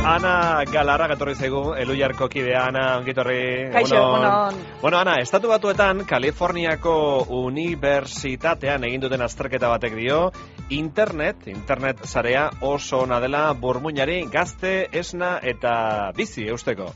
Ana Galarra gatorri zaigu, Eluiarko kidea, Ana, ongitorri. Kaixo, egunon. Bueno, Ana, estatu batuetan, Kaliforniako Unibertsitatean egin duten azterketa batek dio, internet, internet zarea oso ona dela burmuinari gazte, esna eta bizi eusteko.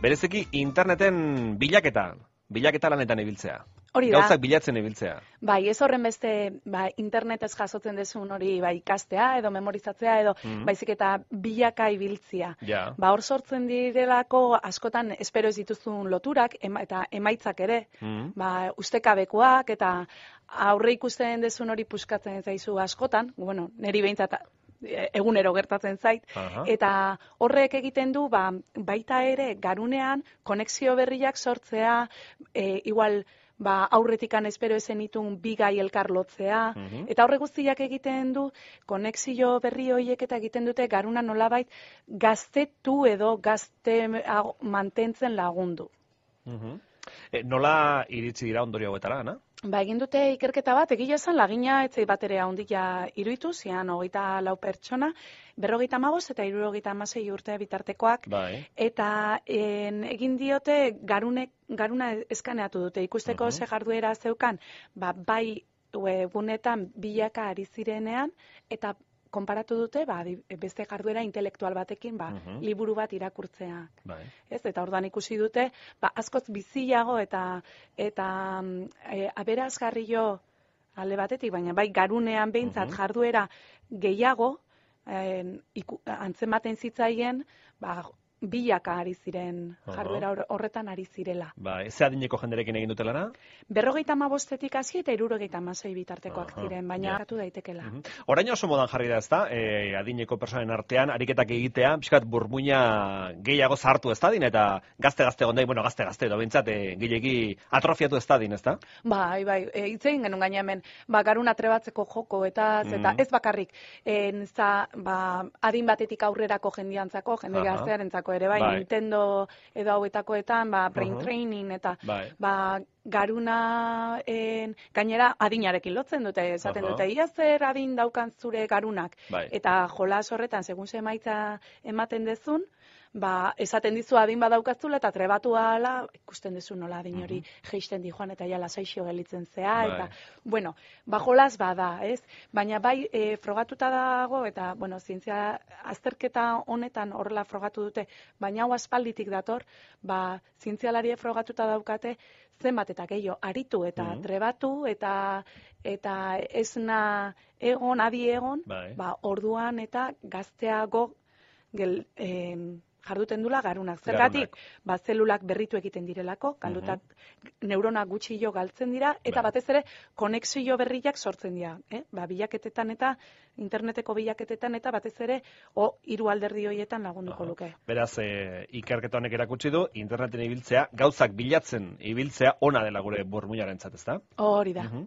Bereziki interneten bilaketa, bilaketa lanetan ibiltzea. Hori da. Gauzak bilatzen ibiltzea. Bai, ez horren beste, ba, internetez jasotzen dezun hori bai ikastea edo memorizatzea edo Mhm. baizik eta bilaka ibiltzia. Ja. Ba, hor sortzen direlako askotan espero ez dituzun loturak ema, eta emaitzak ere. Mhm. Ba, ustekabekoak eta aurre ikusten dezun hori puskatzen zaizu askotan, bueno, neri behintzat egunero gertatzen zait, Aha. eta horrek egiten du ba, baita ere garunean konexio berriak sortzea, e, igual ba, aurretikan espero esen itun bi gai elkar lotzea, Mhm. eta horre guztiak egiten du konexio berri horiek eta egiten dute garuna nolabait gaztetu edo gazte mantentzen lagundu. Mhm. E, nola iritsi dira ondorio hauetara, Ana? Ba, egin dute ikerketa bat, egila esan lagina etzei batere handia iruditu, zian hogeita lau pertsona, berrogeita magoz eta irurogeita amasei urte bitartekoak, Bai. eta en, egin diote garunek, garuna eskaneatu dute, ikusteko Mhm. ze jarduera zeukan, ba, bai webunetan bilaka ari zirenean, eta konparatu dute, ba, beste jarduera intelektual batekin, ba, Mhm. liburu bat irakurtzea. Bai. Ez, eta orduan ikusi dute, ba, askoz biziago eta eta mm, e, aberazgarri jo alde batetik, baina bai garunean behintzat jarduera gehiago iku, antzematen zitzaien, ba, bilaka ari ziren Aha. jarduera hor- horretan ari zirela. Bai, ze adineko jenderekin egin dute lana? Berrogeita amabostetik hasi eta irurogeita amasei bitartekoak Aha, ziren, baina ja. hartu daitekela. Mhm. Orain oso modan jarri da, ezta? E, adineko personen artean ariketak egitea, pixkat burmuina gehiago zartu ez dadin, eta gazte-gazte gondai, bueno, gazte-gazte edo bintzat, e, gehiagi atrofiatu ez dadin, ezta? Bai, bai, e, hitz egin genuen gaina hemen, ba, garuna trebatzeko joko eta eta Mhm. ez bakarrik, en, za, ba, adin batetik aurrerako jendiantzako, jende Aha. gaztearentzako ere, bai, Bai. Nintendo edo hauetakoetan, ba, brain Aha. training eta, Bai. ba, garuna en, gainera adinarekin lotzen dute, esaten Aha. dute, ia zer adin daukan zure garunak, Bai. eta jolas horretan, segun ze emaitza ematen dezun, ba, esaten dizu adin badaukazula eta trebatu ahala, ikusten duzu nola adin hori geisten di joan eta ja lasaixo gelitzen zea, Bai. eta, bueno, ba, jolas bada, ez? Baina bai, e, frogatuta dago, eta, bueno, zientzia azterketa honetan horrela frogatu dute, baina hau aspalditik dator, ba, zientzialarie frogatuta daukate, zenbat eta gehiago aritu eta Mhm. trebatu eta eta esna egon, adi egon, Bai. ba, orduan eta gazteago gel, em, jarduten dula garunak. Zergatik, ba, zelulak berritu egiten direlako, galdutak neurona gutxi jo galtzen dira, eta Bai. batez ere konexio berriak sortzen dira. Eh? Ba, bilaketetan eta interneteko bilaketetan eta batez ere o hiru alderdi horietan lagunduko Aha. luke. Beraz, e, ikerketa honek erakutsi du, interneten ibiltzea, gauzak bilatzen ibiltzea ona dela gure burmuinaren ezta? Hori da. Mhm.